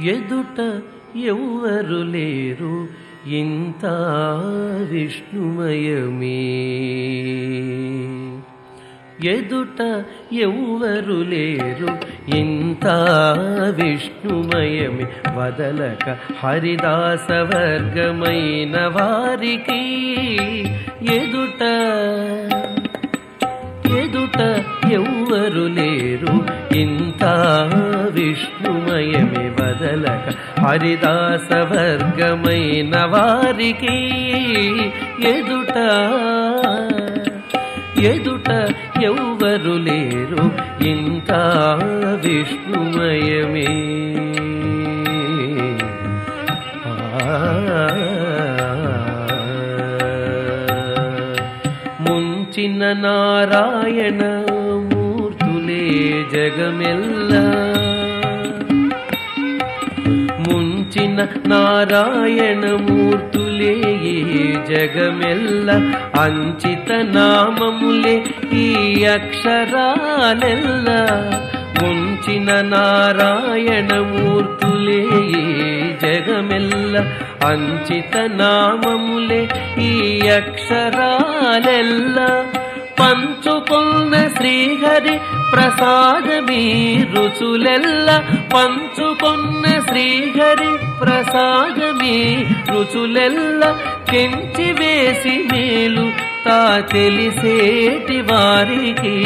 ఎదుట ఎవ్వరు లేరు ఇంత విష్ణుమయమే. ఎదుట ఎవ్వరు లేరు ఇంత విష్ణుమయమి. వదలక హరిదాస వర్గమైన వారికి ఎదుట ఎదుట ఎవ్వరు లేరు ఇంత విష్ణుమయమి. వదలక హరిదాస వర్గమైన వారికి ఎదుట ఎదుట ఎవ్వరు లేరు ఇంత విష్ణుమయమే ముంచిన నారాయణ మూర్తులే జగమెల్ల ముంచిన నారాయణ మూర్తులే జగమెల్ల అంచిత నామములే ఈ అక్షరాలెల్ల. ముంచిన నారాయణ మూర్తులే జగమెల్ల అంచిత నామములే ఈ అక్షరాలెల్ల. పంచుకున్న శ్రీహరి ప్రసాదమీ రుచులెల్ల పంచుకున్న శ్రీహరి ప్రసాదమీ రుచులెల్ల కెంచి వేసి మేలు తా తెలిసేటి వారికి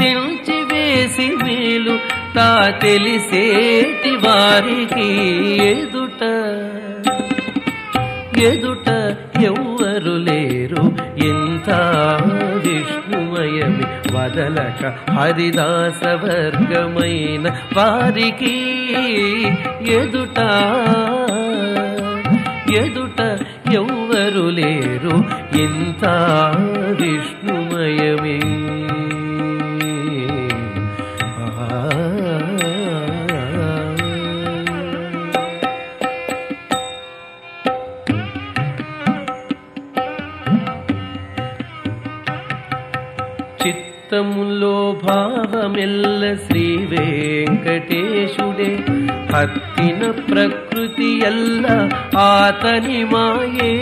తెంచి వేసి మేలు తా తెలిసేటి వారికి ఎదుట ఎదుట ఎవ్వరు లేరు. ఎంత విష్ణుమయమి వదలక హరిదాసవర్గమైన వారికి ఎదుట ఎదుట ఎవ్వరు లేరు. ఎంత విష్ణుమయమే చిత్తములో భావమెల్ల శ్రీ వెంకటేశుడే హత్తిన ప్రకృతి ఎల్ల ఆతని మాయే.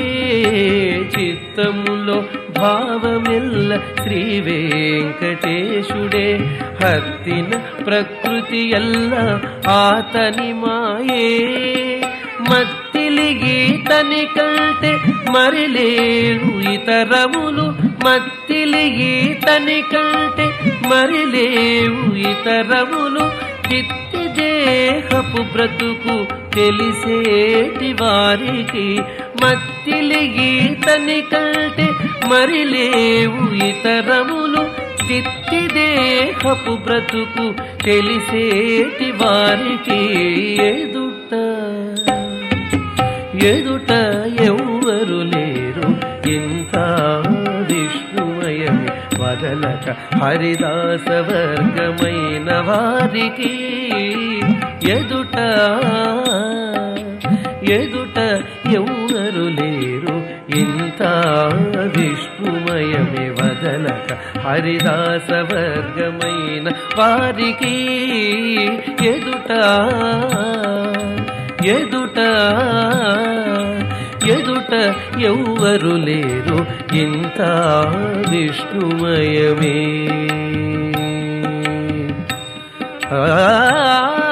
చిత్తములో భావమెల్ల శ్రీ వెంకటేశుడే హత్తిన ప్రకృతి ఎల్ల ఆతని మాయే. మత్ మత్తిలిగీతని కంటే మరిలేడు ఇతరములు మత్తిలిగీతని కంటే మరిలేవు ఇతరములు చిత్తి దేహపు బ్రతుకు తెలిసేటి వారికి మత్తిలిగీతని కంటే మరిలేవు ఇతరములు చిత్తి దేహపు బ్రతుకు తెలిసేటి వారికి ఎదుట ఎదుట ఎవ్వరు లేరు. ఇంత విష్ణుమయమి వదలక హరిదాస వర్గమైన వారికి ఎదుట ఎదుట ఎవ్వరు లేరు. ఇంత విష్ణుమయమి వదలక హరిదాస వర్గమైన వారికి ఎదుట ఎదుట ఎదుట ఎవ్వరు లేరు ఇంత విష్ణుమయమే. ఆ ఆ